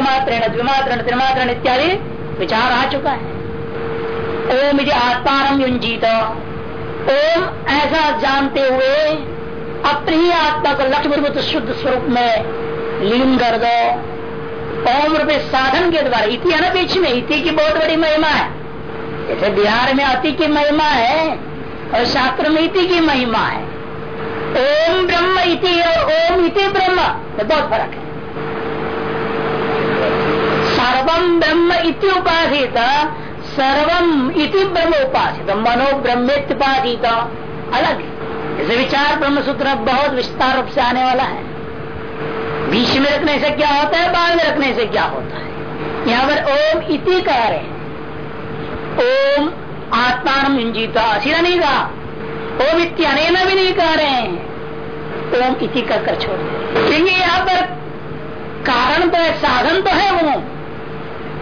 एकमात्र द्विमात्र त्रिमात्र इत्यादि विचार आ चुका है। ओम यदि आत्मान युंजीत ओम ऐसा जानते हुए अपनी ही आत्मा को लक्ष्य शुद्ध स्वरूप में लीन कर दो। ओम रूपे साधन के द्वारा, इति है ना बीच में, इति की बहुत बड़ी महिमा है। जैसे बिहार में अति की महिमा है और शास्त्र में इति की महिमा है। ओम ब्रह्म इति और ओम इति ब्रह्म में बहुत फ़र्क है। सर्वम ब्रह्म इति उपाधित सर्वम इति ब्रह्म उपासित। मनो ब्रह्मेत्युपाधित अलग जैसे विचार ब्रह्म सूत्र बहुत विस्तार रूप से आने वाला है। बीच में रखने से क्या होता है, बाद में रखने से क्या होता है? यहाँ पर ओम इति कह रहे हैं। ओम आत्मान इंजीता सीधा नहीं कहा। ओम इत्यनेन भी नहीं कह रहे हैं। ओम इति कर कर छोड़ क्योंकि यहाँ पर कारण तो है, साधन तो है वो।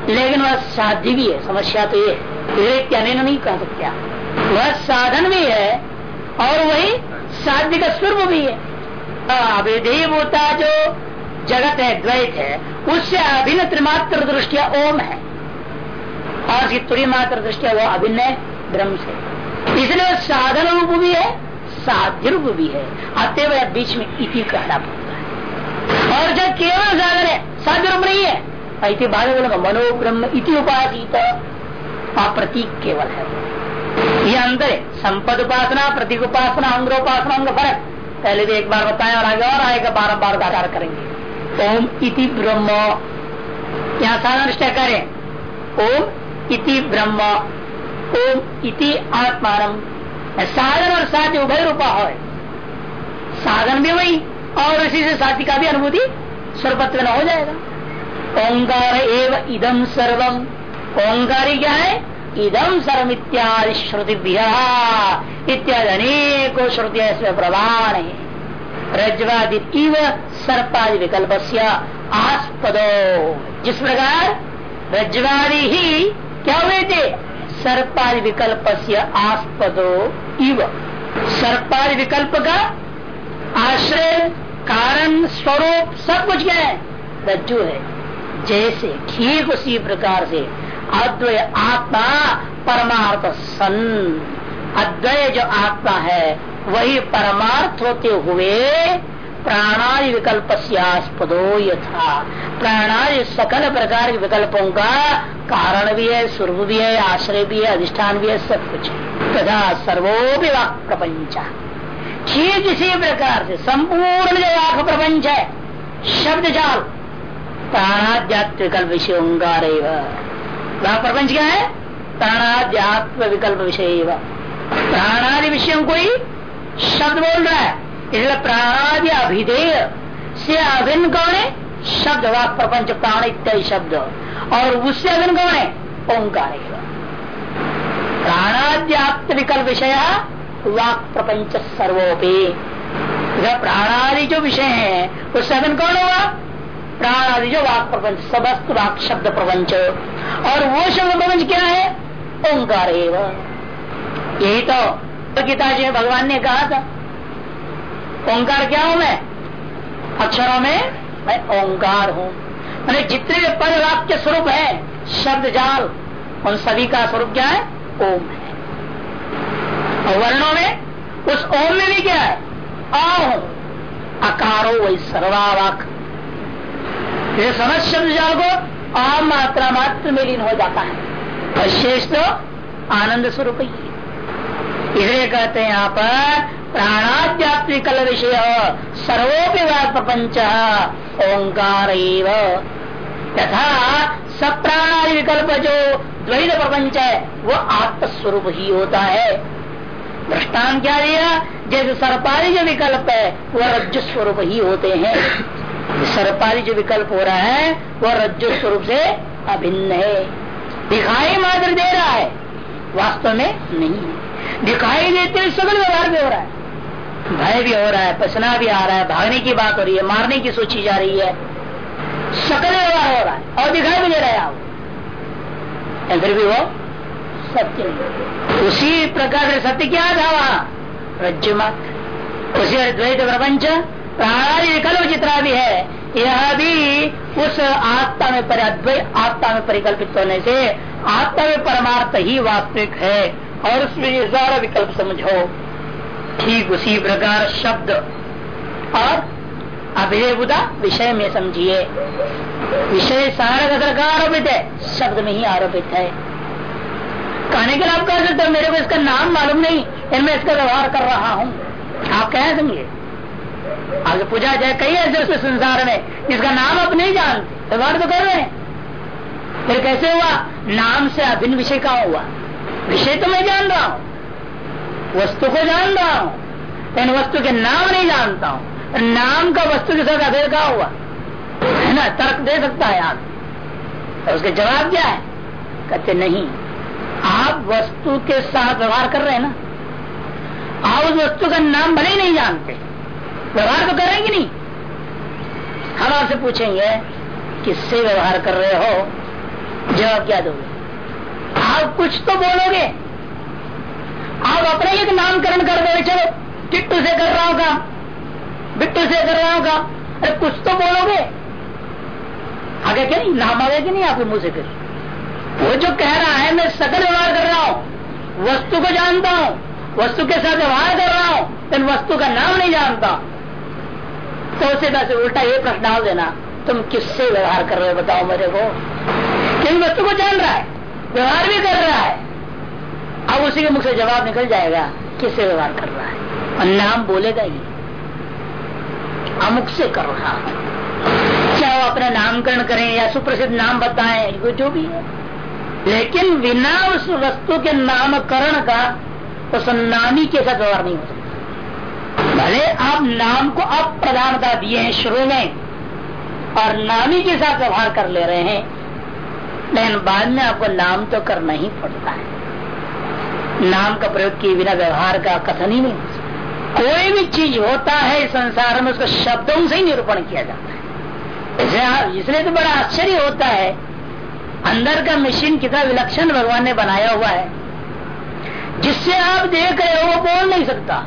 लेकिन वह साध्य भी है, समस्या तो ये विवेक इत्यनेन नहीं कह सकते वह साधन भी है और वही साध्य का स्वरूप भी है। अभिधेय होता जो जगत है, द्वैत है, उससे अभिन्न त्रिमात्र दृष्टिया ओम है। और उसकी तुरी मात्र दृष्टिया वो अभिन्न ब्रह्म से। इसलिए वह साधन रूप भी है, साध्य रूप भी है। अतएव बीच में इति कहना पड़ता है। और जब केवल साधन है, साध्य रूप नहीं है इति बाद बोलेगा मनो इति उपाधित। प्रतीक केवल है। यह अंतर है। संपद उपासना, प्रतीक उपासना अंग्रोपासना अंग फ़र्क पहले भी एक बार बताया और आगे और आएगा बार बार उदार करेंगे। ओम इति ब्रह्म। यहाँ साधन करें। ओम इति ब्रह्म। ओम इति आत्मान साधन और साध्य उभय रूपा हो साधन भी वही और उसी से साथी का भी अनुभूति स्वरूपत्व हो जाएगा। ओंकार एव इदम सर्वम ओंकारी क्या है? इदम सर्व इत्यादि श्रुति इत्यादि अनेकों श्रुतियाँ इसमें प्रमाण है। रजवादि इव सर्पादि विकल्प से आस्पदो। जिस प्रकार रजवादि ही क्या हुए थे? सर्पादि विकल्प से आस्पदो इव। सर्पादि विकल्प का आश्रय, कारण, स्वरूप सब कुछ क्या है? रज्जु है। जैसे ठीक उसी प्रकार से अद्वय आत्मा परमार्थ सन। अद्वय जो आत्मा है, वही परमार्थ होते हुए प्राणादि विकल्प आस्पदो यथा। प्राणादि सकल प्रकार के विकल्पों का कारण भी है, स्वरूप भी है, आश्रय भी है, अधिष्ठान भी है, सब कुछ तथा सर्वोपि वाक प्रपंच। ठीक इसी प्रकार से संपूर्ण जो वाक प्रपंच है, शब्द जाल। प्राणाध्यात्म विकल्प विषय ओंकार प्रपंच क्या है? प्राणाध्यात्म विकल्प विषय प्राणादि विषयों को शब्द बोल रहा है। इसलिए प्राणादि अभिधेय से अभिन्न कौन है? शब्द, वाक, प्रपंच, प्राण इत्यादि शब्द। और उससे अभिन्न कौन है? ओंकार प्राणाद्याप्त विकल्प विषय वाक, प्रपंच सर्वोपी। प्राणादि जो विषय है, उससे अभिन्न कौन होगा? प्राणादि जो वाक प्रपंच सबस्त वाक शब्द प्रपंच और वो शब्द प्रपंच क्या है? ओंकार यही तो गीता जी भगवान ने कहा था। ओंकार क्या हूँ मैं? अक्षरों में मैं ओंकार हूँ। मैंने जितने भी पद वाक्य स्वरूप है, शब्द जाल, उन सभी का स्वरूप क्या है? ओम है। और वर्णों में उस ओम में भी क्या है? आ अकारो वही सर्वावाक। ये समझ शब्द जाल को आ मात्रा मात्र में लीन हो जाता है। शेष तो आनंद स्वरूप ही इसलिए कहते हैं यहाँ पर, प्राणाध्यात्मिक कल विषय सर्वोपि प्रपंच ओंकार तथा सब प्राणादि विकल्प जो द्वैत प्रपंच है, वो आत्मस्वरूप ही होता है। दृष्टान क्या दिया? जैसे सर्पादी जो विकल्प है वह रज्जु स्वरूप ही होते हैं। सर्पादी जो विकल्प हो रहा है, वह रज्जु स्वरूप से अभिन्न है। दिखाई मात्र दे रहा है, वास्तव में नहीं दिखाई देते सगल व्यवहार भी हो रहा है। भय भी हो रहा है, पसना भी आ रहा है, भागने की बात हो रही है, मारने की सोची जा रही है। सकल व्यवहार हो रहा है, और दिखाई भी दे रहा है आप फिर भी वो सत्य उसी प्रकार से सत्य क्या था वहाँ? रज्जु मात्र। उसी द्वैत प्रपंच प्राणी विकल्प जितना भी है। यह भी उस आत्मा में परिद्वय आत्मा में परिकल्पित होने से आत्मा में परमार्थ ही वास्तविक है और उसमें सारा विकल्प समझो। ठीक उसी प्रकार शब्द। और अभिदेवता विषय में समझिए। विषय सारा का आरोपित है, शब्द में ही आरोपित है। कहने के लिए आप कह सकते हो, मेरे को इसका नाम मालूम नहीं मैं इसका व्यवहार कर रहा हूँ। आप कह देंगे आगे पूछा जाए कई ऐसे उसमें संसार में, जिसका नाम आप नहीं जानते व्यवहार तो कर रहे हैं। फिर कैसे हुआ? नाम से अभिन्न विषय का हुआ? विषय तो मैं जान रहा हूँ। वस्तु को जान रहा हूँ, लेकिन वस्तु के नाम नहीं जानता हूँ। नाम का वस्तु के साथ अभेद का हुआ? है ना? तर्क दे सकता है आप तो उसके जवाब क्या है? कहते, नहीं, आप वस्तु के साथ व्यवहार कर रहे हैं ना? आप उस वस्तु का नाम भले ही नहीं जानते। व्यवहार तो कर रहे कि नहीं। हम आपसे पूछेंगे किससे व्यवहार कर रहे हो, जवाब क्या दोगे? आप कुछ तो बोलोगे। आप अपने एक नामकरण कर दो, चलो टिट्टू से कर रहा होगा बिट्टू से कर रहा होगा अरे कुछ तो बोलोगे। आगे क्या नहीं, नाम आगे कि नहीं आपके मुँह से फिर वो जो कह रहा है, मैं सकल व्यवहार कर रहा हूँ, वस्तु को जानता हूँ, वस्तु के साथ व्यवहार कर रहा हूँ, लेकिन वस्तु का नाम नहीं जानता। तो उसे वैसे उल्टा ये प्रश्न डाल देना। तुम किससे व्यवहार कर रहे हो बताओ मेरे को। किन वस्तु को जान रहा है? व्यवहार भी कर रहा है। अब उसी के मुख से जवाब निकल जाएगा, किससे व्यवहार कर रहा है? और नाम बोलेगा ही। अमुख से कर रहा है। चाहे वो अपना नामकरण करें या सुप्रसिद्ध नाम बताएँ जो भी है। लेकिन बिना उस वस्तु के नामकरण का उस नामी के साथ व्यवहार नहीं हो सकता। भले आप नाम को अब प्रधानता दिए हैं शुरू में, और नामी के साथ व्यवहार कर ले रहे हैं, लेकिन बाद में आपको नाम तो करना ही पड़ता है। नाम का प्रयोग किए बिना व्यवहार का कथन ही नहीं हो कोई भी चीज़ होता है संसार में, उसको शब्दों से ही निरूपण किया जाता है। इसलिए तो बड़ा आश्चर्य होता है। अंदर का मशीन कितना विलक्षण भगवान ने बनाया हुआ है। जिससे आप देख रहे हो, वो बोल नहीं सकता।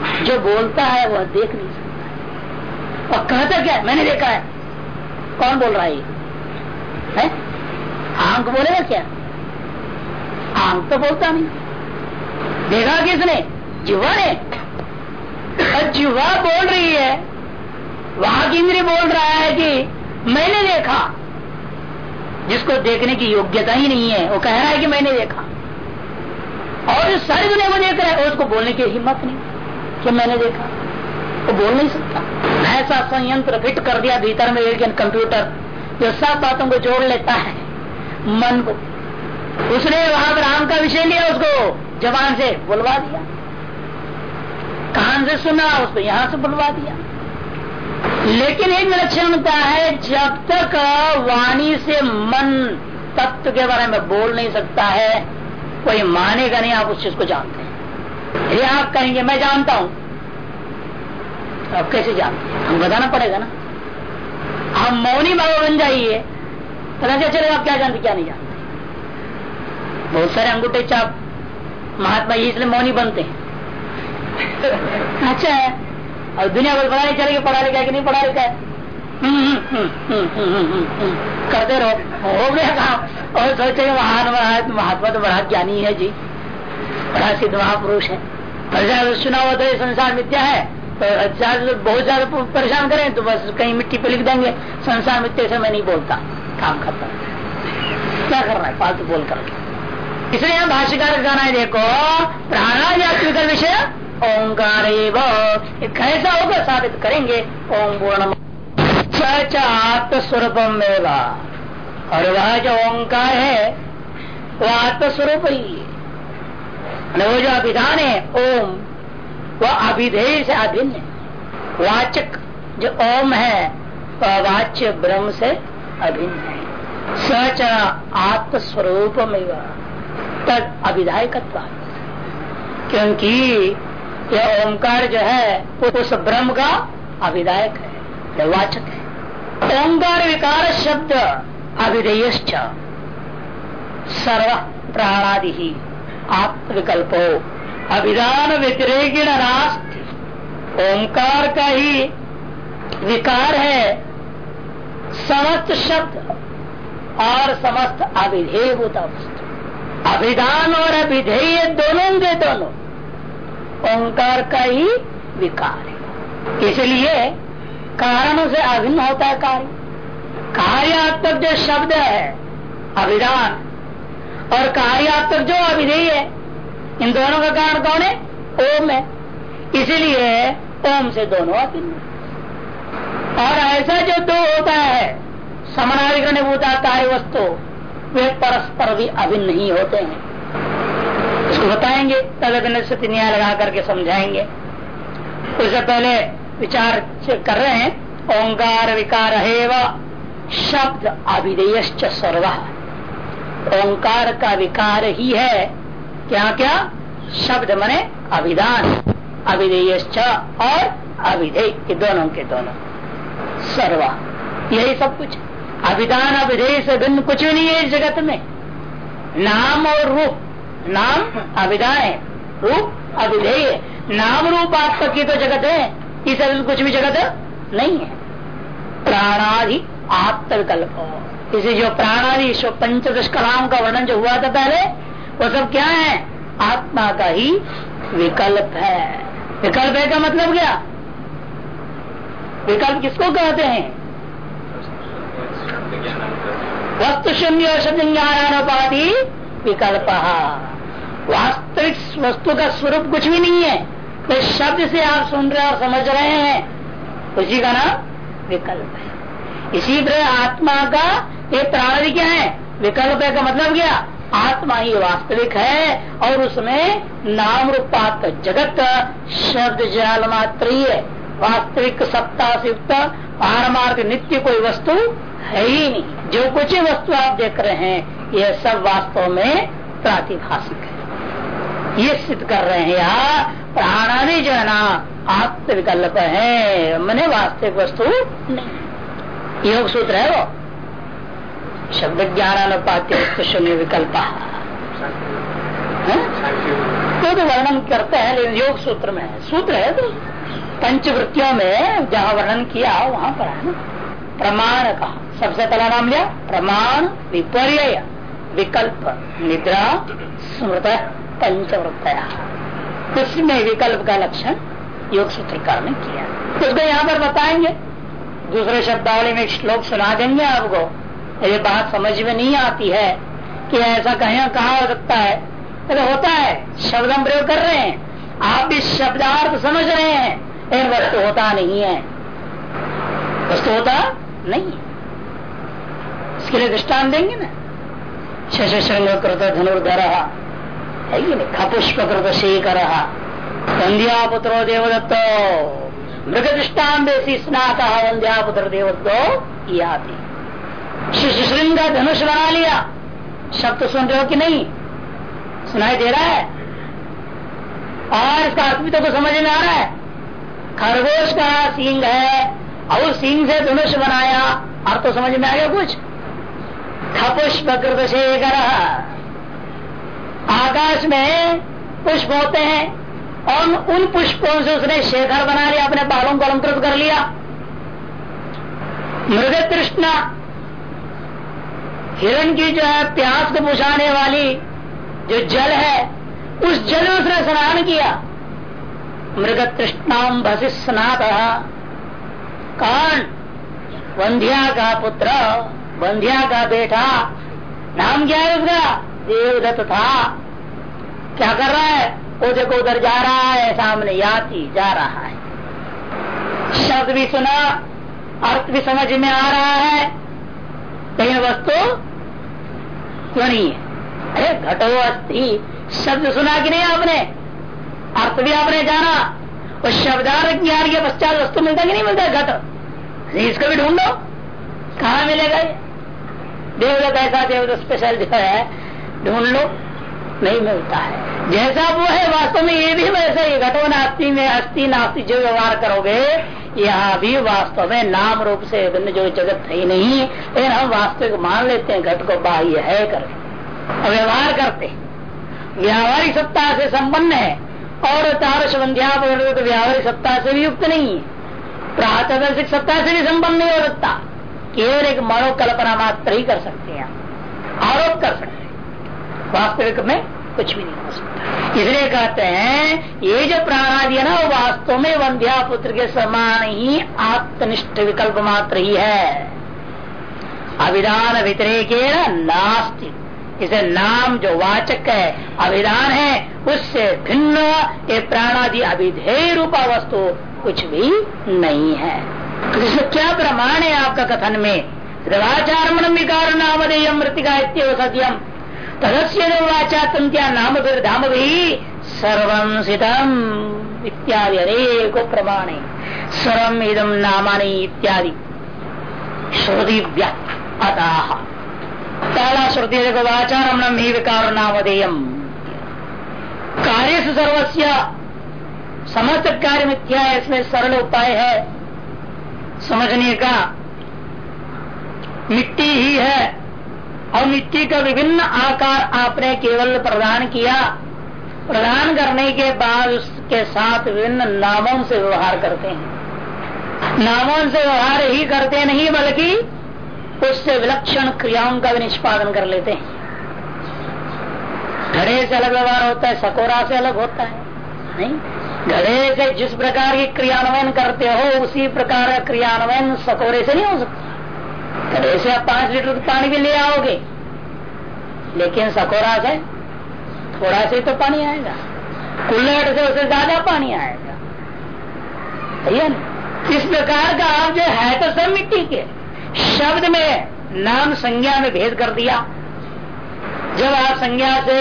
जो बोलता है वह देख नहीं सकता और कहता क्या मैंने देखा है। कौन बोल रहा है, है? आँख बोलेगा क्या? आँख तो बोलता नहीं। देखा किसने? जिवा ने। जिवा बोल रही है। वहाँ इंद्री बोल रहा है कि मैंने देखा। जिसको देखने की योग्यता ही नहीं है। वो कह रहा है कि मैंने देखा। और जो सारी दुनिया को देख रहा है उसको बोलने की हिम्मत नहीं। कि मैंने देखा वो बोल नहीं सकता। ऐसा संयंत्र फिट कर दिया भीतर में एक कंप्यूटर जो सब बातों को जोड़ लेता है। मन को। उसने वहाँ पर का विषय लिया, उसको जबान से बुलवा दिया। कान से सुना, उसको यहाँ से बुलवा दिया। लेकिन एक विलक्षणता है, जब तक वाणी से मन तत्व के बारे में बोल नहीं सकता है, कोई मानेगा नहीं, आप उस चीज़ को जानते हैं। यदि आप कहेंगे, मैं जानता हूँ। तो आप कैसे जानते हम बताना पड़ेगा ना। हम मौनी बाबा बन जाइए। पता क्या चलेगा आप क्या जानते क्या नहीं जानते बहुत सारे अंगूठे चाप महात्मा जी इसलिए मौनी बनते हैं। अच्छा है। और दुनिया भर पता नहीं पढ़ा लिखा है कि नहीं पढ़ा लिखा है? करते रहो। हो गया काम। और सोचे महान, महात्मा तो बड़ा ज्ञानी है जी। बड़ा सिद्ध महापुरुष है। और सुना हुआ तो ये संसार मिथ्या है। तो ज़्यादा बहुत ज़्यादा परेशान करें तो बस कहीं मिट्टी पे लिख देंगे, संसार मिथ्या से मैं नहीं बोलता। काम खत्म। क्या कर रहा है? फालतू बोल कर। इसलिए यहाँ भाष्यकार गाना है, देखो प्राणा या विषय ओंकार कैसा होगा साबित करेंगे, ओम पूर्ण आत्मस्वरूपम में और वह जो ओंकार है वह आत्मस्वरूप ही है। वो जो अभिधान है ओम। वह अभिधेय से अभिन्न वाचक जो ओम है, वह वाच्य ब्रह्म से अभिन्न है। सच आत्मस्वरूप में तद अभिधायक क्योंकि यह ओंकार जो है, उस ब्रह्म का अभिधायक है वाचक है। ओंकार विकार शब्द अभिधेय सर्व प्राणादि ही। आत्मविकल्पो। अभिधान व्यतिरेकिण रास्त ओंकार का ही विकार है। समस्त शब्द और समस्त अभिधेय होता वस्तु अभिधान और अभिधेय दोनों के दोनों। ओंकार का ही विकार है। इसलिए कारणों से अभिन्न होता है कार्य। कार्यात्मक जो शब्द है, अभिधान और कार्यात्मक जो अभिधेय है, इन दोनों का कारण कौन है? ओम है। इसीलिए ओम से दोनों अभिन्न और ऐसा जो दो होता है, समनाधिकरण भूता कार्य वस्तु, वे परस्पर भी अभिन्न नहीं होते हैं। इसको बताएँगे तद अभिन्न से न्याय लगा करके समझाएँगे। उससे पहले विचार कर रहे हैं, ओंकार विकार है शब्द अभिधेय सर्व। ओंकार का विकार ही है। क्या क्या? शब्द मने अभिधान। अभिधेय और अभिधेय के दोनों के दोनों। सर्वा। यही सब कुछ। अभिधान, अभिधेय से भिन्न कुछ भी नहीं है इस जगत में। नाम और रूप। नाम अभिधान है। रूप अभिधेय। नाम रूप आपका की तो जगत है। इस कुछ भी जगत नहीं है। प्राणादि आत्मविकल्प। इसे जो प्राणादि पंचदश कलाओं का वर्णन जो हुआ था पहले, वो सब क्या है? आत्मा का ही विकल्प है। विकल्प है का मतलब क्या? विकल्प किसको कहते हैं? वस्तु शून्य और शब्द ज्ञानानुपाति विकल्प। वास्तविक वस्तु का स्वरूप कुछ भी नहीं है। तो शब्द से आप सुन रहे और समझ रहे हैं, उसी का नाम विकल्प है। इसी तरह आत्मा का ये प्राणी क्या है? विकल्प का मतलब क्या? आत्मा ही वास्तविक है और उसमें नाम रूपात जगत शब्द जाल मात्र ही है वास्तविक सत्ता से युक्त पारमार्थ नित्य कोई वस्तु है ही नहीं। जो कुछ वस्तु आप देख रहे हैं यह सब वास्तव में प्रातिभाषिक है। ये सिद्ध कर रहे हैं यहाँ प्राणादि जो है ना आत्म विकल्प है, मैंने वास्तविक वस्तु नहीं। योग सूत्र है वो। शब्द ज्ञानानुपात्य शून्य विकल्प। तो, तो वर्णन करते हैं लेकिन योग सूत्र में सूत्र है तो पंचवृत्तियों में जहाँ वर्णन किया वहाँ पर है प्रमाण का। सबसे पहला नाम लिया प्रमाण विपर्य विकल्प निद्रा स्मृत पंचवृत्तया। उसमें विकल्प का लक्षण योग सूत्रकार ने किया। उसको यहाँ पर बताएँगे। दूसरे शब्दावली में श्लोक सुना देंगे आपको। ये बात समझ में नहीं आती है कि ऐसा कहीं कहा हो सकता है। तो होता है, शब्द हम प्रयोग कर रहे हैं। आप भी शब्दार्थ समझ रहे हैं लेकिन वस्तु होता नहीं है। वस्तु होता नहीं है। इसके लिए दृष्टान देंगे ना। शश श्रृंग कृत धनुर्धर, है खपुष्प कृत शेखर वंध्या पुत्रो देवदत्तो। मृग दृष्टान देसी स्नाता वंध्या पुत्र देवदत्तो याति श्रृंग धनुष बना लिया। शब्द सुन रहे हो कि नहीं? सुनाई दे रहा है। और इसका अर्थ तो समझ में आ रहा है। खरगोश का सिंह है, और सिंह से धनुष बनाया। अर्थ तो समझ में आ गया कुछ। खपुष्प कृत शेखर आकाश में पुष्प होते हैं, और उन पुष्पों से उसने शेखर बना लिया, अपने बालों को अलंकृत कर लिया। मृग तृष्णा हिरण की जो है प्यास को बुझाने वाली जो जल है, उस जल में उसने स्नान किया। मृग तृष्णाम भसी स्नात। कौन? वंध्या का पुत्र, वंध्या का बेटा। नाम क्या है उसका? देवदत्त था। क्या कर रहा है? वो देखो उधर जा रहा है, सामने याति जा रहा है। शब्द भी सुना, अर्थ भी समझ में आ रहा है। लेकिन वस्तु क्यों नहीं है? अरे घटो अस्थि शब्द सुना कि नहीं आपने? अर्थ भी आपने जाना। और शब्दार ज्ञान के पश्चात वस्तु मिलता कि नहीं मिलता घट। इसको भी ढूंढो। कहा मिलेगा ये? देवदत्त ऐसा, देवदत्त स्पेशल जो है, ढूंढ लो। नहीं मिलता है। जैसा वो है, वास्तव में ये भी वैसे ही घटो नास्ती में अस्थि नास्ती जो व्यवहार करोगे, यहाँ भी वास्तव में नाम रूप से भिन्न जो जगत है ही नहीं। लेकिन हम वास्तविक मान लेते हैं, घट को बाह्य है करके। व्यवहार करते व्यावहारिक सत्ता से संपन्न है। और तारस बंध्या तो व्यावहारिक सत्ता से भी युक्त नहीं है। प्रातदर्शिक सत्ता से भी संपन्न नहीं हो सकता। केवल एक मनोकल्पना मात्र ही कर सकते हैं। आरोप कर सकते वास्तविक में कुछ भी नहीं हो सकता। इसलिए कहते हैं, ये जो प्राणादि है ना, वो वास्तव में वंध्या पुत्र के समान ही आत्मनिष्ठ विकल्प मात्र ही है। अभिधान व्यतिरेक नास्तिक इसे नाम जो वाचक है, अभिधान है, उससे भिन्न ये प्राणादि अभिधेय रूपा वस्तु कुछ भी नहीं है। तो इसमें क्या प्रमाण है आपका कथन में? वाचारमण विकार नामधेय मृतिका सत्यम। तदस्य वाचा तंत्या नाम धाम भी सर्वम इत्यादि अनेक प्रमाण। सर्वम इदम नामानी इत्यादि। श्रुति अतः। पहला श्रुति देखो वाचारमणम ही विकार नामधेयम कार्य से सर्वस्व समस्त कार्य मिथ्या है इसमें सरल उपाय। है समझने का मिट्टी ही है। और मिट्टी का विभिन्न आकार आपने केवल प्रदान किया। प्रदान करने के बाद उसके साथ विभिन्न नामों से व्यवहार करते हैं। नामों से व्यवहार ही करते नहीं, बल्कि उससे विलक्षण क्रियाओं का भी निष्पादन कर लेते हैं। घड़े से अलग व्यवहार होता है, सकोरा से अलग होता है। नहीं, घड़े से जिस प्रकार की क्रियान्वयन करते हो, उसी प्रकार का क्रियान्वयन सकोरे से नहीं हो सकता। घड़े से आप पाँच लीटर पानी भी ले आओगे। लेकिन सकोरा से थोड़ा से तो पानी आएगा। कुल्लट से उससे ज़्यादा पानी आएगा। है इस प्रकार का आप जो है तो सब मिट्टी के शब्द में नाम संज्ञा में भेद कर दिया। जब आप संज्ञा से,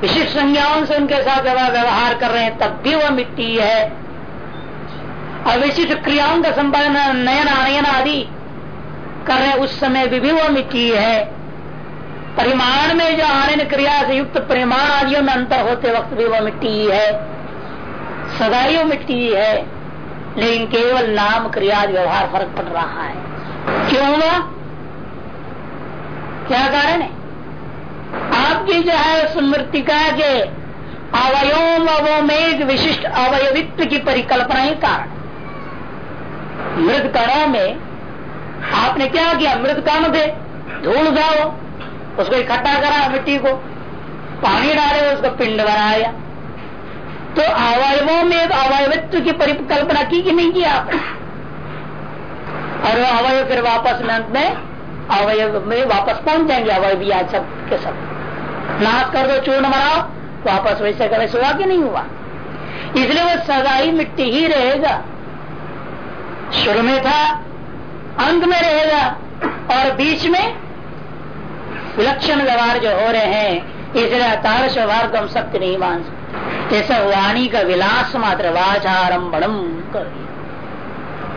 विशिष्ट संज्ञाओं से उनके साथ व्यवहार कर रहे हैं, तब भी वह मिट्टी है। और विशिष्ट क्रियाओं का संपादन, नयन, आनयन आदि कर रहे उस समय भी, भी वह मिट्टी है। परिमाण में जो आनयन क्रिया से युक्त परिमाण आदियों में अंतर होते वक्त भी वह मिट्टी है। सदाई मिट्टी है लेकिन केवल नाम क्रिया व्यवहार फ़र्क पड़ रहा है। क्यों हुआ? क्या कारण है? आपकी जो है स्मृतिका के अवयों में विशिष्ट अवयवित्व की परिकल्पना ही कारण। मृत कणों में आपने क्या किया? मृत काम थे? धूल वो उसको इकट्ठा करा मिट्टी को। पानी डाले, उसको पिंड बनाया। तो अवयवों में अवयवित्व की परिकल्पना की कि नहीं किया आपने? और अवयव फिर वापस में अंत में, अवयव में वापस पहुँच जाएँगे, अवयव भी आज सब के सब। नाश कर दो, चूर्ण बनाओ। वापस वैसे का वैसे हुआ कि नहीं हुआ? इसलिए वो सदा ही मिट्टी ही रहेगा। शुरू में था अंत में रहेगा और बीच में विलक्षण व्यवहार जो हो रहे हैं, इसलिए अतारस व्यवहार को हम सत्य नहीं मान सकते। ऐसा वाणी का विलास मात्र वाचारंभम कर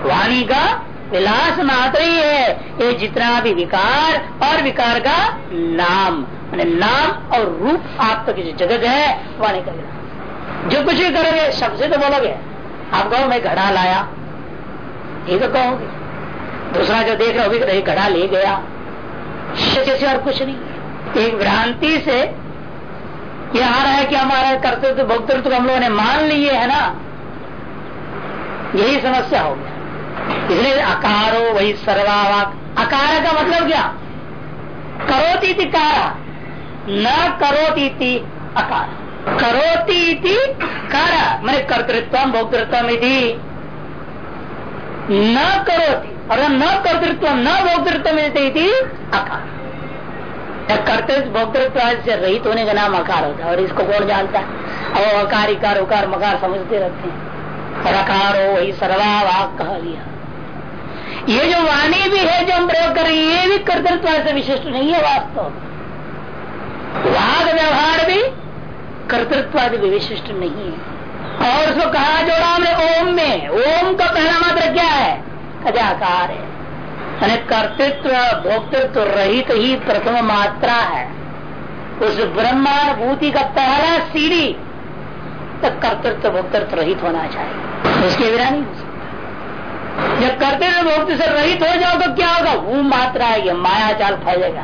वाणी का विलास मात्र ही है, ये जितना भी विकार और विकार का नाम, मैंने नाम और रूप आप तक जो जगत है, वाणी का विलास। जो कुछ भी करोगे शब्द से तो बोलोगे, आप कहो, मैं घड़ा लाया। ये तो कहोगे। दूसरा जो देख रहे हो भी घड़ा ले गया। से और कुछ नहीं। एक भ्रांति से ये आ रहा है कि हमारा कर्तव्य भोक्तृत्व तो हम लोगों ने मान लिए है ना। यही समस्या हो गया। इसलिए अकारो वही सर्वावाक। अकार का मतलब क्या? करोती थी कारा। न करोती थी अकार। करोती थी कारा, मैंने कर्तृत्व भोक्तृत्व न करोती। और न कर्तृत्व न भोक्तृत्व मिलते थी अकार। कर्तव्य भोक्तृत्व से रहित होने का नाम अकार होता है, और इसको कौन जानता है? और अकार, इकार, उकार, मकार समझते रहते हैं। और अकार हो, वही सर्वाभाग कह लिया। ये जो वाणी भी है, जो हम प्रयोग कर रहे हैं, ये भी कर्तृत्व से विशिष्ट नहीं है वास्तव वाद व्यवहार भी कर्तृत्व भी विशिष्ट नहीं है। और उसको कहा जोड़ा हमने ओम में, ओम का पहला मात्र क्या है? कजाकार है। कर्तृत्व, भोक्तृत्व रहित ही प्रथम मात्रा है। उस ब्रह्मानुभूति का पहला सीढ़ी तक कर्तृत्व, भोक्तृत्व रहित होना चाहिए। उसके बिना नहीं जब कर्तृत्व भोक्ति से रहित हो जाओ तो क्या होगा? वो मात्रा है, ये माया जाल फैलेगा।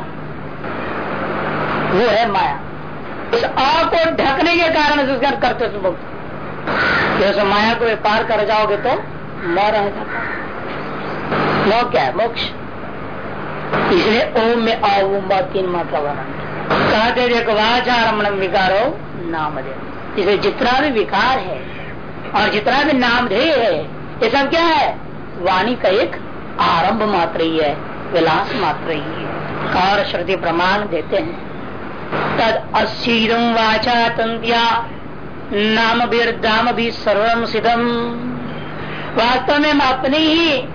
वो है माया। उस आ को ढकने के कारण से उसका कर्तृत्व भोक्त जैसे माया को पार कर जाओगे तो मर रह जाता वो क्या है, मोक्ष। इसलिए ओम में अवुम तीन मात्रा वर्णन कहते देखो वाचारमण विकारो, नाम दे। इसे जितना भी विकार है, और जितना भी नाम ध्येय है, ये सब क्या है? वाणी का एक आरंभ मात्र ही है, विलास मात्र ही है। और श्रुति प्रमाण देते हैं। तद अशीदम वाचा तंत्या नाम भी सर्वम सिद्धम वास्तव में हम अपनी ही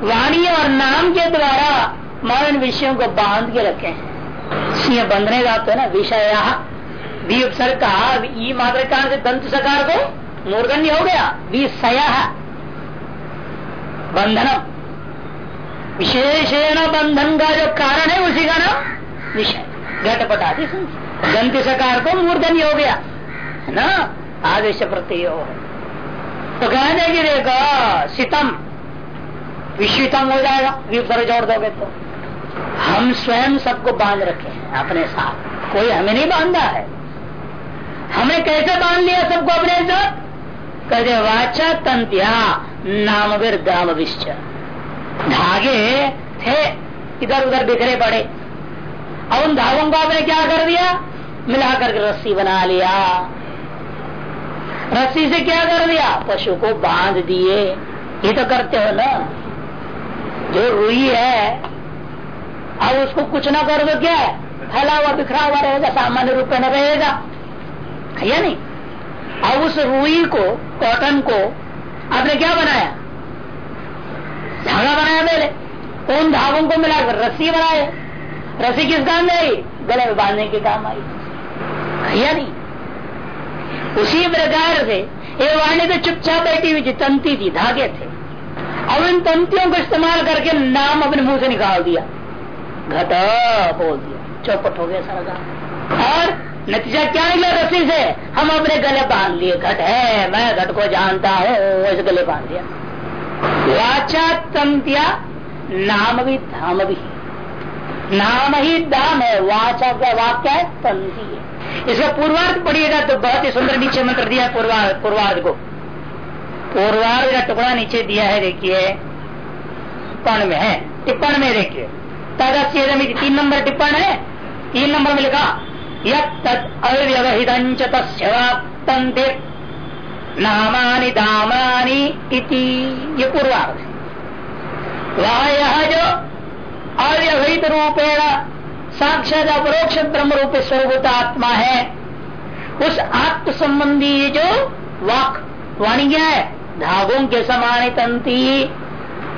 वाणी और नाम के द्वारा मरण विषयों को बाँध के रखे हैं। बंधने का तो ना, विषय। भी उपसर्ग कहा ई मात्र कारण से दंत सकार को मूर्धन्य हो गया। विषय बंधनम। विशेषण बंधन का जो कारण है, उसी का नाम विषय। घटपट आदि दंत सकार को मूर्धन्य हो गया। है ना? आदेश प्रत्यय। तो कहने की देखो सितम। विश्वितम हो जाएगा विपसर जोड़ दोगे तो। हम स्वयं सबको बाँध रखे हैं अपने साथ। कोई हमें नहीं बांधा है। हमें कैसे बाँध लिया सबको अपने साथ? कहते वाचा तंत्या नाम दाम विश्च धागे थे इधर उधर बिखरे पड़े। और उन धागों को आपने क्या कर दिया? मिलाकर के रस्सी बना लिया। रस्सी से क्या कर दिया? पशु को बाँध दिए। ये तो करते हो ना। जो रुई है। अब उसको कुछ ना कर दो क्या फैला हुआ, बिखरा हुआ रहेगा, सामान्य रूप में रहेगा। या नहीं? अब उस रुई को, कॉटन को, आपने क्या बनाया? धागा बनाया पहले। उन धागों को मिलाकर रस्सी बनाए रस्सी किस काम में आई? गले में बांधने के काम आई। या नहीं? उसी प्रकार से, ये वाणी तो चुपचाप बैठी हुई थी, तंती थी, धागे थे। अब इन तंतियों को इस्तेमाल करके नाम अपने मुँह से निकाल दिया। घट बोल दिया। चौपट हो गया सारा और नतीजा क्या निकला रस्सी से? हम अपने गले बाँध लिए। घट है, मैं घट को जानता हूँ, इस गले बाँध दिया। वाचा तंतिया, नाम भी धाम भी। नाम ही दाम है, वाचा का वाक्य है? तंती है। इसका पूर्वार्ध पढ़िएगा तो बहुत ही सुंदर नीचे मंत्र दिया पूर्वार्थ को। पूर्वार्ध का टुकड़ा नीचे दिया है, देखिए। टिप्पण में है। टिप्पण में देखिए। तदस्यमी तीन नंबर टिप्पण है। तीन नंबर में लिखा यद तस्वाप्तंते नामानि दामानि इति। ये पूर्वार्ध वह यह जो अव्यवहित रूपेण साक्षात अपरोक्ष ब्रह्म रूप स्वरूप आत्मा है, उस आत्म संबंधी जो वाक वाणी है धागों के समान तंती।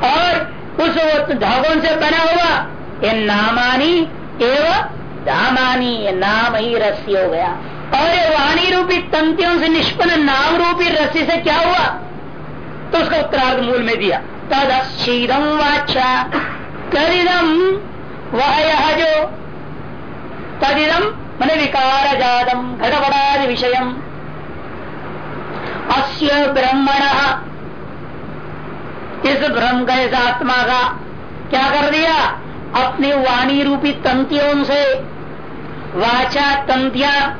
और उस धागों से बना हुआ ये नामानी एवं धामानी नाम ही रस्सी हो गया। और ये वाणी रूपी तंतियों से निष्पन्न नाम रूपी रस्सी से क्या हुआ? तो उसका उत्तरार्ध मूल में दिया। तद शीरम वाचा। करिदम वह यह जो तदिदम मैंने विकार जातम घटपटादि विषय अस्य ब्रह्मण। इस ब्रह्म का इस आत्मा का क्या कर दिया? अपनी वाणी रूपी तंतियों से। वाचा तंतिया।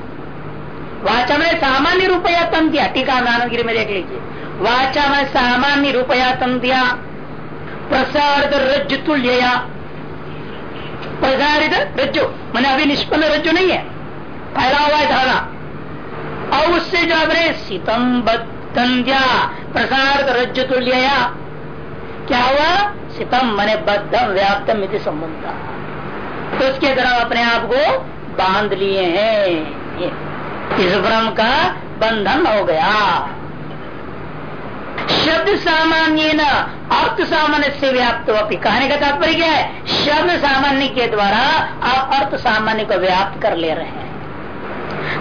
वाचा में सामान्य रूपया तंतिया। टीका नानगिरी में देख लीजिए। वाचा में सामान्य रूपया तंतिया। प्रसाद रज तुल्य प्रसारित रज्जु। मैंने अभी निष्पन्न रज्जु नहीं है। फैला हुआ है धारा। और उससे जो अपने सीतम बद्या प्रसार रज्जु तुल्य क्या हुआ? सितम मैंने बद्धम व्याप्तम यदि संबंध। तो उसके तरह अपने आप को बाँध लिए हैं। इस भ्रम का बंधन हो गया। शब्द सामान्य न, अर्थ सामान्य से व्याप्त अपनी कहने का तात्पर्य क्या है? शब्द सामान्य के द्वारा आप अर्थ सामान्य को व्याप्त कर ले रहे हैं।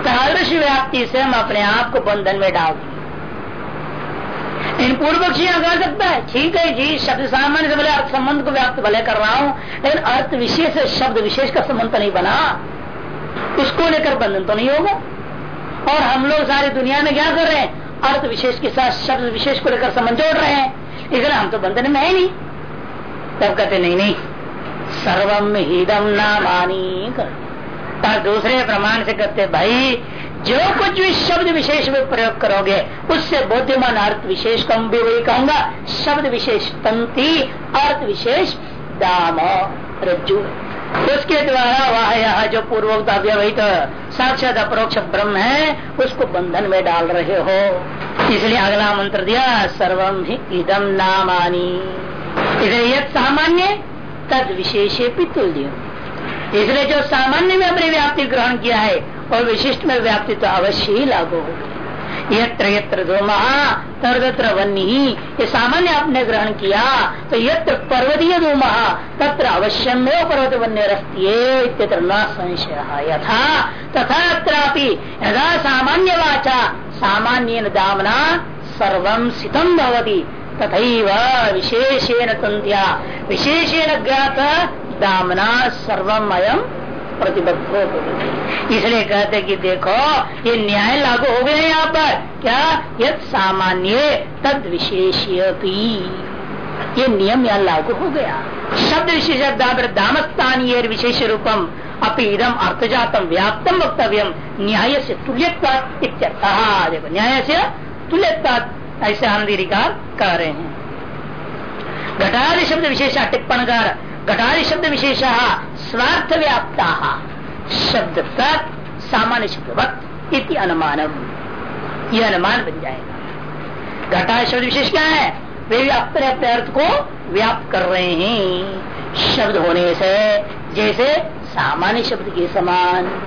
तादृश व्याप्ति से हम अपने आप को बंधन में डाल इन पूर्व पक्षी कर सकता है, ठीक है जी, शब्द सामान्य से भले अर्थ संबंध को व्याप्त भले कर रहा हूँ, लेकिन अर्थ विशेष शब्द विशेष का संबंध तो नहीं बना। उसको लेकर बंधन तो नहीं होगा। और हम लोग सारी दुनिया में क्या कर रहे हैं? अर्थ विशेष के साथ शब्द विशेष को लेकर समझ जोड़ रहे हैं। इसलिए हम तो बंधन में है नहीं। तब कहते, नहीं नहीं सर्वम हिदम नामानी कर दूसरे प्रमाण से कहते, भाई, जो कुछ भी शब्द विशेष में प्रयोग करोगे, उससे बुद्धिमान अर्थ विशेष कम भी वही कहूँगा। शब्द विशेष तंती अर्थ विशेष दाम रज्जु। उसके द्वारा वह यह जो पूर्वोक्त अव्यवहित साक्षात अपरोक्ष ब्रह्म है, उसको बंधन में डाल रहे हो। इसलिए अगला मंत्र दिया सर्वम ही इदम नामानी। इसलिए यद सामान्य, तद विशेषे तुल्य इसलिए जो सामान्य में अपनी व्याप्ति ग्रहण किया है, और विशिष्ट में व्याप्ति तो अवश्य ही लागू होगी। यत्र यत्र दो महा तत्र वन्य ही ये सामान्य आपने ग्रहण किया तो यत्र पर्वतीय दो महा तत्र अवश्य में पर्वत वन्य रस्ती न संशय। यथा तथा अत्रापि यदा सामान्य वाचा सामान्य दामना सर्वम सितम भवती तथा विशेषेण तंत्या विशेषेण ज्ञात दामना सर्वमयम प्रतिबद्ध इसलिए कहते कि देखो, ये न्याय लागू हो गए यहाँ पर। क्या? यद सामान्य तद विशेष ये नियम यहाँ लागू हो गया। शब्द विशेष दामस्थानीय विशेष रूपम अपनी इदम अर्थजातम व्याप्तम वक्तव्यम न्याय से तुल्यता देखो न्याय से तुल्यता ऐसे आनंदीकार कह रहे हैं। घटादि शब्द विशेष टिप्पणकार घटादि शब्द विशेष स्वार्थ व्याप्ता शब्द तक सामान्य शब्द वक्त इति अनुमान यह अनुमान बन जाएगा। घटारी शब्द विशेष क्या है? वे भी अपने अपने अर्थ को व्याप्त कर रहे हैं। शब्द होने से, जैसे सामान्य शब्द के समान,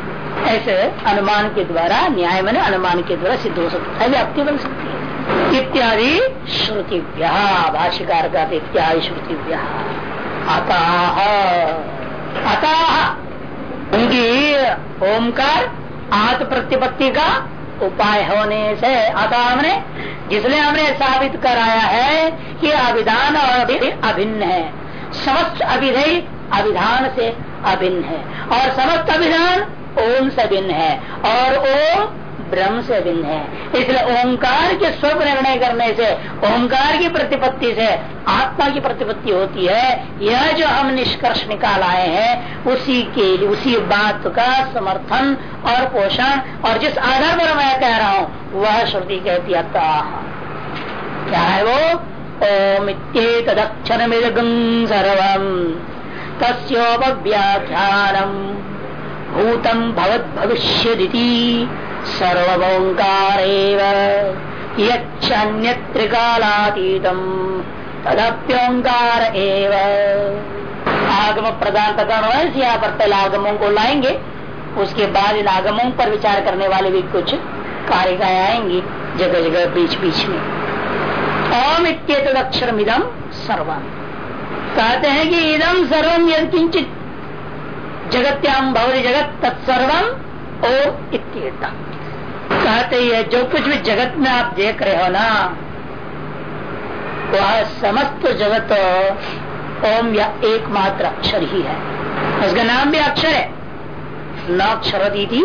ऐसे अनुमान के द्वारा, न्याय मन अनुमान के द्वारा सिद्ध हो सकता है, व्याप्ति बन सकती है। इत्यादि श्रुतिव्या भाष्यकार का इत्यादि श्रुति श्रुतिव्या अतः अतः उनकी ओमकार आत्म प्रतिपत्ति का उपाय होने से अतः हमने, जिसने हमने साबित कराया है कि अभिधान और अभिन्न है। समस्त अभिधेय अभिधान से अभिन्न है। और समस्त अभिधान ओम से भिन्न है। और ओम ब्रह्म से भिन्न है। इसलिए ओंकार के स्वरूप निर्णय करने से, ओंकार की प्रतिपत्ति से आत्मा की प्रतिपत्ति होती है। यह जो हम निष्कर्ष निकाल आए हैं, उसी के उसी बात का समर्थन और पोषण और जिस आधार पर मैं कह रहा हूँ, वह श्रुति कहती है क्या है वो? ओम तदक्षर सर्वम तस्ोपव्याख्यानम भूतम भवद भविष्य सर्वोंकार यन्यत्रिकालातीतम तदप्योंकार आगम प्रदान प्रदान यहाँ पर पहले आगमों को लाएँगे, उसके बाद इन आगमों पर विचार करने वाले भी कुछ कारिकाएँ आएँगी जगह जगह बीच बीच में। ओम इत्येत अक्षर इदम सर्वम। कहते हैं कि इदम सर्वम यद किंचित जगत्याम भवरी जगत तत्सर्वम ओम इत्येता कहते ही है जो कुछ भी जगत में आप देख रहे हो ना, वह समस्त जगत ओम या एकमात्र अक्षर ही है। उसका नाम भी अक्षर है। न अक्षर। थी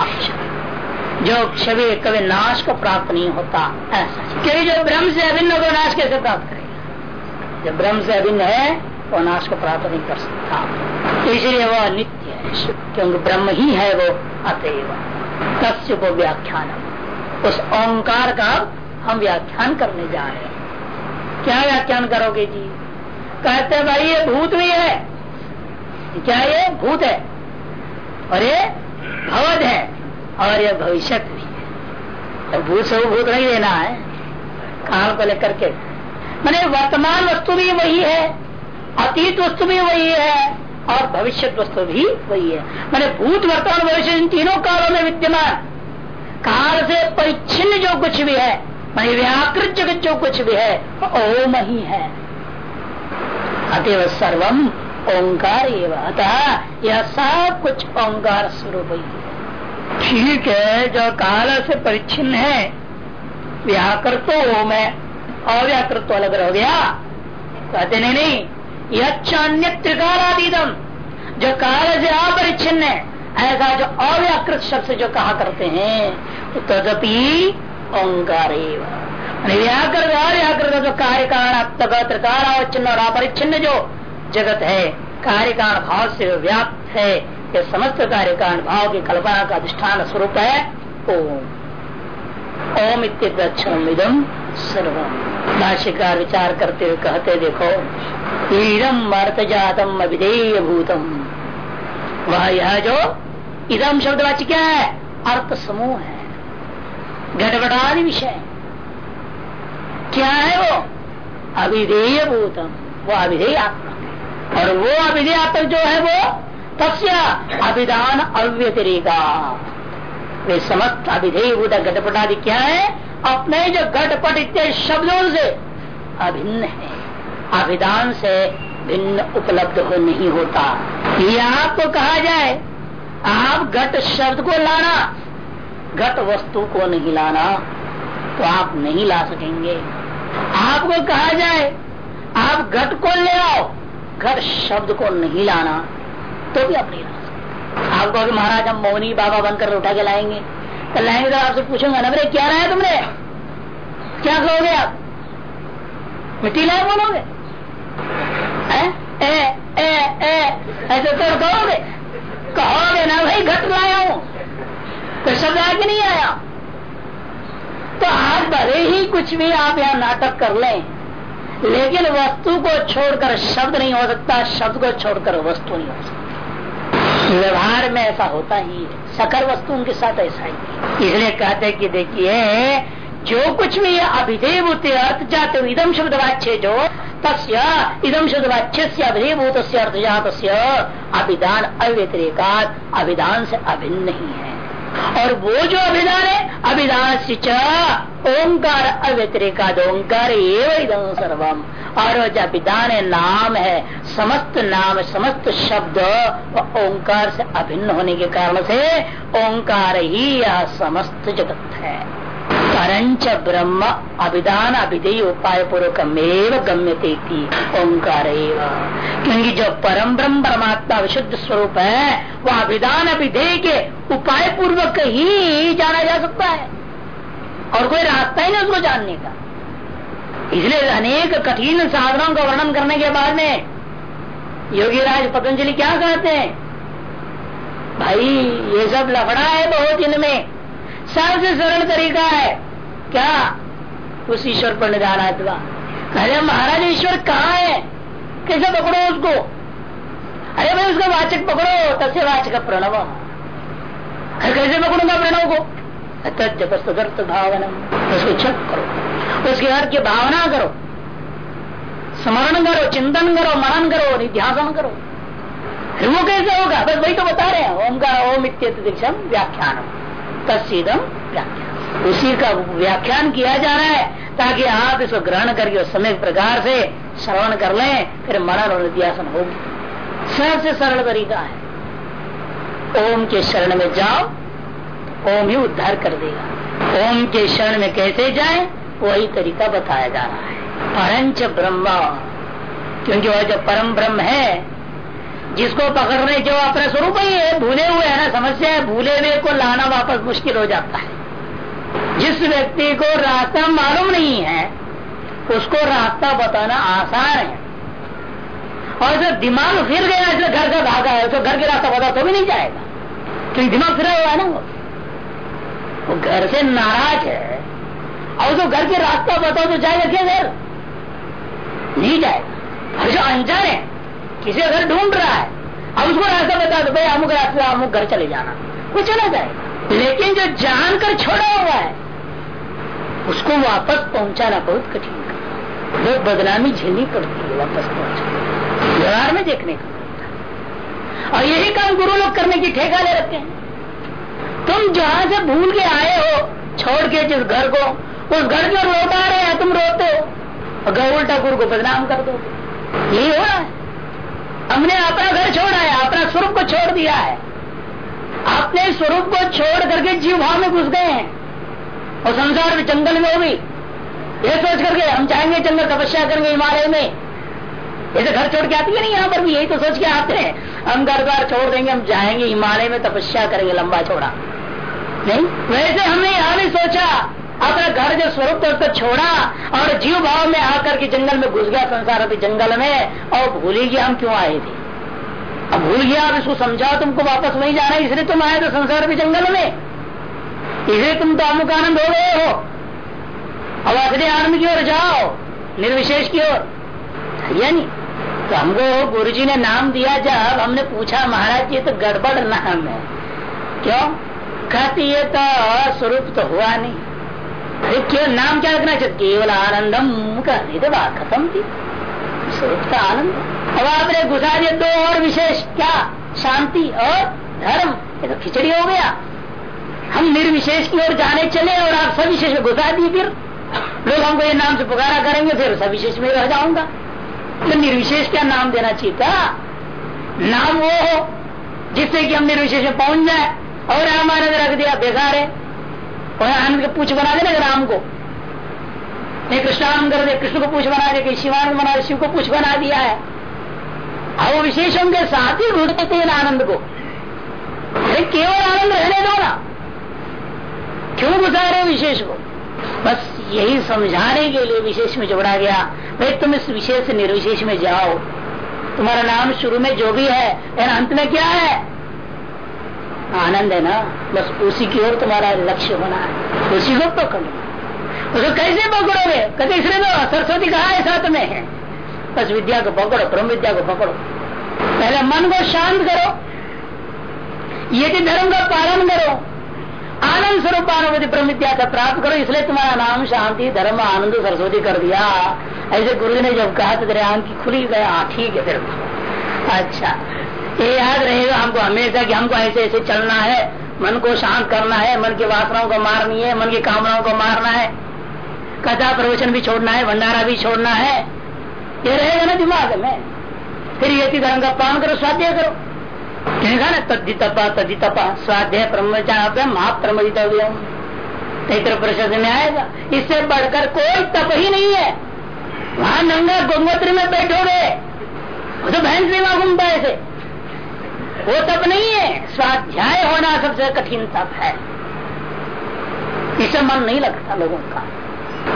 अक्षर जो क्षय कभी नाश को प्राप्त नहीं होता, ऐसा। क्योंकि जो ब्रह्म से अभिन्न को नाश कैसे प्राप्त करेगा? जब ब्रह्म से अभिन्न है वो नाश को प्राप्त नहीं कर सकता। तो इसलिए वह नित्य है क्योंकि ब्रह्म ही है वो अतएव। तस्य को व्याख्यान उस ओंकार का हम व्याख्यान करने जा रहे हैं। क्या व्याख्यान करोगे जी? कहते भाई, ये भूत भी है। क्या ये? भूत है। और ये भवद है। और ये भविष्य भी है। भूत से भूत नहीं लेना है? काल को लेकर के। मैंने वर्तमान वस्तु भी वही है। अतीत वस्तु भी वही है, और भविष्य वस्तु भी वही है। मैंने भूत, वर्तमान भविष्य इन तीनों कालों में विद्यमान। काल से परिच्छिन्न जो कुछ भी है, मैंने व्याकृत जगत जो कुछ भी है ओम ही है। अतव सर्वम ओंकार अतः यह सब कुछ ओंकार स्वरूप ही है। ठीक है, जो काल से परिच्छिन्न है, व्याकृत तो ओम है, अव्याकृत तो अलग रह गया। कहते नहीं नहीं यन्य त्रिकालातीतम जो काल से अपरिच्छिन्न है, ऐसा जो अव्याकृत शब्द जो कहा करते हैं तो तदपि ओंकार व्याकृत अव्याकृत जो कार्य कारणात्मक त्रिकालावच्छिन्न और अपरिच्छिन्न जो जगत है कार्य कारण भाव से व्याप्त है, ये समस्त कार्य कारण भाव की कल्पना का अधिष्ठान स्वरूप है, ओम। ओम इत्यक्षरम इदम। सर्वम भाष्यकार विचार करते हुए कहते, देखो इदम अर्थ जातम अभिधेय भूतम वह यह जो इदम शब्द वाच्य क्या है? अर्थ समूह है। घटवटादि विषय क्या है वो? अभिधेय भूतम वो अभिधेय आत्मा और वो अभिधेय आत्मा जो है वो तस्य अभिधान अव्यतिरिका। वे समस्त अभिधेय घटपट आदि क्या है? अपने जो घटपट इतने शब्दों से अभिन्न है। अभिधान से भिन्न उपलब्ध हो नहीं होता। ये आपको कहा जाए, आप घट शब्द को लाना घट वस्तु को नहीं लाना तो आप नहीं ला सकेंगे। आपको कहा जाए, आप घट को ले आओ घट शब्द को नहीं लाना तो भी आप नहीं ला आपको अभी महाराज, हम मोहनी बाबा बनकर उठा के लाएँगे तो लाएँगे तो आपसे पूछूँगा ना क्या रहा है तुमने? क्या कहोगे आप? मिट्टी लाए बोलोगे ऐसे तो कहोगे? कहोगे ना भाई, घट लाया हूँ। तो शब्द आगे नहीं आया। तो आप भले ही कुछ भी आप यहाँ नाटक कर लें, लेकिन वस्तु को छोड़कर शब्द नहीं हो सकता, शब्द को छोड़कर वस्तु नहीं हो सकता। व्यवहार में ऐसा होता ही है। सकल वस्तु उनके साथ ऐसा ही इसलिए कहते हैं कि देखिए, जो कुछ भी अभिधेयभूत अर्थ जाते इदम शब्द वाच्य जो तस्य इदम शब्द वाच्य से अभिधेभूत अर्थ जात अभिधान अव्यतिरिका अभिधान से अभिन्न नहीं है। और वो जो अभिधान है अभिधान से ओंकार अव्यतिरिका ओंकार एवं सर्वम। और जो अभिधान है, नाम है, समस्त नाम, समस्त शब्द ओंकार से अभिन्न होने के कारण से ओंकार ही यह समस्त जगत है। परंच ब्रह्म अभिधान अभिधेय उपाय पूर्वक गम्यते थी ओंकार क्योंकि जो परम ब्रह्म परमात्मा विशुद्ध स्वरूप है, वह अभिधान अभिधेय के उपाय पूर्वक ही जाना जा सकता है। और कोई रास्ता ही नहीं उसको जानने का। इसलिए अनेक कठिन साधनों का वर्णन करने के बाद में योगी राज पतंजलि क्या कहते हैं? भाई, ये सब लफड़ा है बहुत इनमें। सबसे सरल तरीका है क्या? उस ईश्वर पर निधान आत्मा अरे महाराज, ईश्वर कहाँ है? कैसे पकड़ो उसको? अरे भाई, उसका वाचक पकड़ो तसे वाचक प्रणव. कैसे पकड़ूँगा प्रणव को? तत्जपस्त भावना उसको छप करो। उसके अर्थ की भावना करो। स्मरण करो, चिंतन करो, मनन करो, निध्यासन करो। वो कैसे होगा? बस वही तो बता रहे हैं। ओम का ओम इत्यम व्याख्यान व्याख्यान उसी का व्याख्यान किया जा रहा है, ताकि आप इसको ग्रहण करके समय प्रकार से श्रवण कर लें, फिर मनन और निध्यासन होगी। सबसे सरल तरीका है। ओम के शरण में जाओ, ओम ही उद्धार कर देगा। ओम के शरण में कैसे जाए, वही तरीका बताया जा रहा है। परंच ब्रह्म, क्योंकि वह जो परम ब्रह्म है जिसको पकड़ने जो अपना स्वरूप ही है, भूले हुए है ना, समस्या है, भूले हुए को लाना वापस मुश्किल हो जाता है। जिस व्यक्ति को रास्ता मालूम नहीं है, उसको रास्ता बताना आसान है। और जो दिमाग फिर गया, जो घर का भागा है तो घर के रास्ता बता तो भी नहीं जाएगा। क्योंकि दिमाग फिरा हुआ है ना वो? वो घर से नाराज़ है, और जो घर के रास्ता बताओ तो जाएगा क्या घर? नहीं जाएगा। और जो अनजान है किसी का घर ढूंढ रहा है, अब उसको रास्ता बता दो, भाई, अमुक रास्ते अमुक घर चले जाना। वो चला जाएगा लेकिन जो जानकर छोड़ा हुआ है, उसको वापस पहुंचाना बहुत कठिन बहुत बदनामी झेलनी पड़ती है वापस पहुंचाना व्यवहार में देखने का और यही काम गुरु लोग करने की ठेका ले रखते हैं। तुम जहाँ से भूल के आए हो, छोड़ के जिस घर को, उस घर जो लौटा रहे हैं, तुम रोते हो, और घर उल्टा गुरु को बदनाम कर दो यही हो रहा है। हमने अपना घर छोड़ा है अपना स्वरूप को छोड़ दिया है। अपने स्वरूप को छोड़ करके जीव भाव में घुस गए हैं। और संसार में जंगल में गई ये सोच करके हम जाएँगे जंगल तपस्या करेंगे हिमालय में। ऐसे घर छोड़ के आती है नहीं, यहाँ पर भी यही तो सोच के आते हैं। हम घर द्वार छोड़ देंगे, हम जाएँगे, हिमालय में तपस्या करेंगे लंबा छोड़ा नहीं, वैसे हमने यहाँ भी सोचा। अपना घर जो स्वरूप तो छोड़ा और जीव भाव में आकर के जंगल में घुस गया संसार अभी जंगल में, और भूल ही गया हम क्यों आए थे? अब भूल गया, अब इसको समझाओ, तुमको वापस वही जाना है, इसलिए तुम आए तो संसार भी जंगल में। इसे तुम तो अमुक आनंद हो गए हो। अब असली आनंद की ओर जाओ, निर्विशेष की ओर। या नहीं तो हमको गुरु जी ने नाम दिया, जब हमने पूछा, महाराज जी तो गड़बड़ नाम है। क्यों? कहती, ये तो स्वरूप तो हुआ नहीं। केवल नाम क्या रखना चाहिए? केवल आनंदम तो बात खत्म थी। का आनंद। अब आपने घुसा दिया दो और विशेष क्या? शांति और धर्म। ये तो खिचड़ी हो गया। हम निर्विशेष की ओर जाने चले और आप सविशेष में घुसा दिए फिर। लोग हमको ये नाम से पुकारा करेंगे, फिर सविशेष में रह जाऊँगा। तो निर्विशेष क्या नाम देना चाहिए था? नाम वो हो जिससे कि हम निर्विशेष में पहुँच जाए। और आनंद रख दिया, बेकार है। और आनंद के पूछ बना देना राम को। नहीं कृष्णानंद कर दे कृष्ण को पूछ बना दे शिवानंद बना शिव को पूछ बना दिया है। और वो विशेषों के साथ ही ढूंढ देते हैं आनंद को। अरे केवल आनंद रहने दो ना। क्यों बुझा रहे विशेष को? बस यही समझाने के लिए विशेष में जोड़ा गया, भाई तुम इस विशेष निर्विशेष में जाओ। तुम्हारा नाम शुरू में जो भी है अंत में क्या है? आनंद है ना? बस उसी की ओर तुम्हारा लक्ष्य होना है। उसी को पकड़ो। उसको कैसे पकड़ोगे? कहते इसलिए तो सरस्वती कहा है साथ में है। बस विद्या को पकड़ो, ब्रह्म विद्या को पकड़ो। पहले मन को शांत करो। यदि धर्म का पालन करो, आनंद स्वरूप अनुभूति ब्रह्म विद्या का प्राप्त करो, इसलिए तुम्हारा नाम शांति, धर्म, आनंद, सरस्वती कर दिया। ऐसे गुरु ने जब कहा तो तेरे आँख की खुली हाँ ठीक है फिर अच्छा। ये याद रहेगा हमको हमेशा कि हमको ऐसे ऐसे चलना है। मन को शांत करना है, मन की वासनाओं को मारनी है, मन की कामनाओं को मारना है। कथा प्रवचन भी छोड़ना है, भंडारा भी छोड़ना है। ये रहेगा ना दिमाग में। फिर यति धर्म का पालन करो, स्वाध्याय करो। कहेगा ना, तद्धि तपा तद्धि तपा, स्वाध्याय ब्रह्मचार महाप्रमदितव्य तैत्र परिषद में आएगा। इससे बढ़कर कोई तप ही नहीं है। वहाँ नंगा गोमूत्र में बैठोगे। तो बहन सेवा घूमता ऐसे। वो तप नहीं है। स्वाध्याय होना सबसे कठिन तप है। इसे मन नहीं लगता लोगों का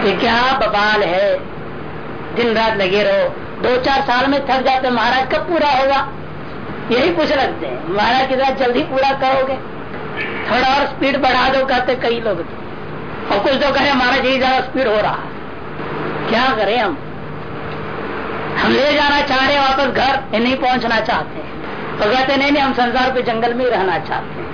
कि क्या बबाल है। दिन रात लगे रहो। दो चार साल में थक जाते महाराज, कब पूरा होगा? यही पूछ रखते हैं। महाराज के साथ जल्दी पूरा करोगे? थोड़ा और स्पीड बढ़ा दो, कहते कई लोग और कुछ तो कहे, महाराज यही ज़्यादा स्पीड हो रहा क्या करें हम? हम ले जाना चाह रहे वापस घर। नहीं पहुँचना चाहते तो कहते, नहीं नहीं, हम संसार के जंगल में ही रहना चाहते हैं।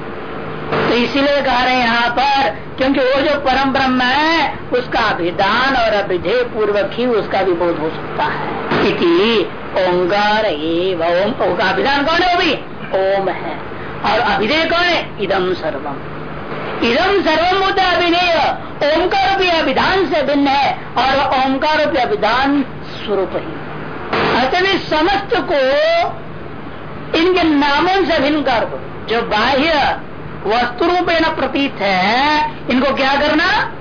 तो इसीलिए कह रहे हैं यहाँ पर, क्योंकि वो जो परम ब्रह्म है, उसका अभिधान और अभिधेय पूर्वक ही उसका भी बोध हो सकता है। इति ओंकार ओम। का अभिधान कौन है वो भी? ओम है। और अभिधेय कौन है? इदम सर्वम। इदम सर्वम होता अभिनय ओंकार रूपी अभिधान से भिन्न है, और ओंकार रूपी अभिधान स्वरूप ही अतः समस्त को इनके नामों से भिन्न कर दो। जो बाह्य वस्तु रूपे प्रतीत है, इनको क्या करना?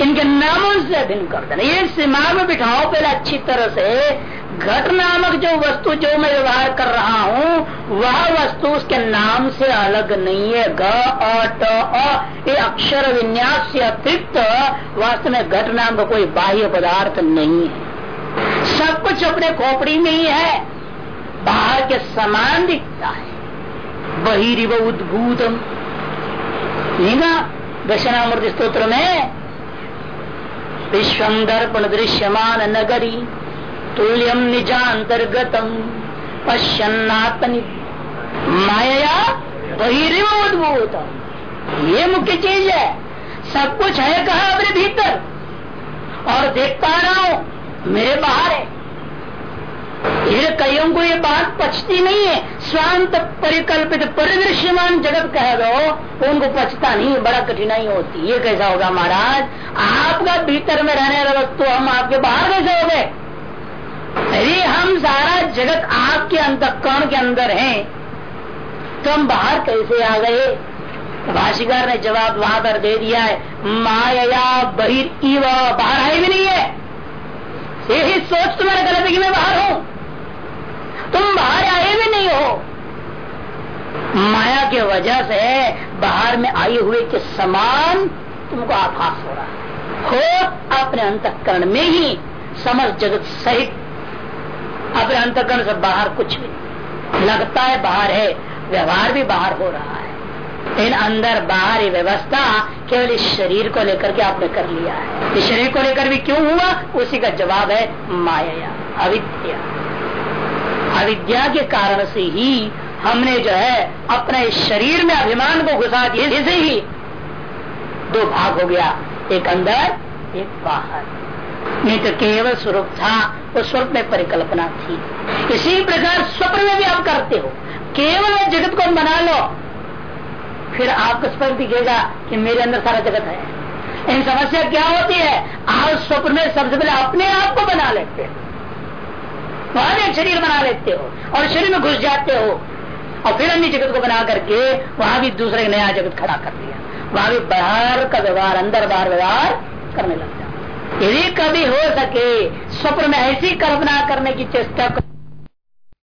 इनके नामों से भिन्न कर देना। ये सीमा में बिठाओ पहले अच्छी तरह से। घट नामक जो वस्तु जो मैं व्यवहार कर रहा हूँ, वह वस्तु उसके नाम से अलग नहीं है। ग, अ ये अक्षर विन्यास से अतिरिक्त वास्तव में घट नाम का कोई बाह्य पदार्थ नहीं है। सब कुछ अपने खोपड़ी में ही है। बाहर के समान दिखता है। बहिरिव उद्भूतम। दक्षिणामूर्ति स्त्रोत्र में, विश्व दर्पण दृश्यमान नगरी तुल्यम निजातर्गतम पश्यन्नात्मनि माया बहिरिव उद्भूतम। ये मुख्य चीज़ है, सब कुछ है कहा अपने भीतर? और देखता रहा हूँ, मेरे बाहर है। ये कईयों को ये बात पचती नहीं है। स्वांत परिकल्पित परिदृश्यमान जगत कह दो उनको पचता नहीं बड़ा कठिनाई होती ये कैसा होगा महाराज? आपका भीतर में रहने वाला वस्तु हम आपके बाहर कैसे हो गए? यदि हम सारा जगत आपके अंतकरण के अंदर है। तो हम बाहर कैसे आ गए? भाषिकार ने जवाब वहाँ पर दे दिया है, माया बहिर बाहर आए भी नहीं है। यही सोच तुम्हारे गलत है कि मैं बाहर हूँ तुम बाहर आए भी नहीं हो माया के वजह से बाहर में आए हुए के समान तुमको आभास हो रहा है। हो अपने अंतकरण में ही समझ जगत सहित अपने अंतकरण से बाहर कुछ भी लगता है बाहर है, व्यवहार भी बाहर हो रहा है। इन अंदर बाहर व्यवस्था केवल इस शरीर को लेकर के आपने कर लिया है। इस शरीर को लेकर भी क्यों हुआ? उसी का जवाब है माया, अविद्या। अविद्या के कारण से ही हमने जो है अपने शरीर में अभिमान को घुसा दिए इसे ही दो भाग हो गया। एक अंदर, एक बाहर। नहीं तो केवल स्वरूप था, वो स्वरूप में परिकल्पना थी। इसी प्रकार स्वप्न में भी आप करते हो। केवल जगत को बना लो। फिर आपको स्पष्ट दिखेगा कि मेरे अंदर सारा जगत है। इन समस्या क्या होती है? आप स्वप्न में सबसे पहले अपने आप को बना लेते हो। वहाँ भी शरीर बना लेते हो और शरीर में घुस जाते हो। और फिर अन्य जगत को बना करके वहाँ भी दूसरे नया जगत खड़ा कर दिया। वहाँ भी बाहर का व्यवहार, अंदर बाहर व्यवहार करने लग यदि कभी हो सके, स्वप्न में ऐसी कल्पना करने की चेष्टा कर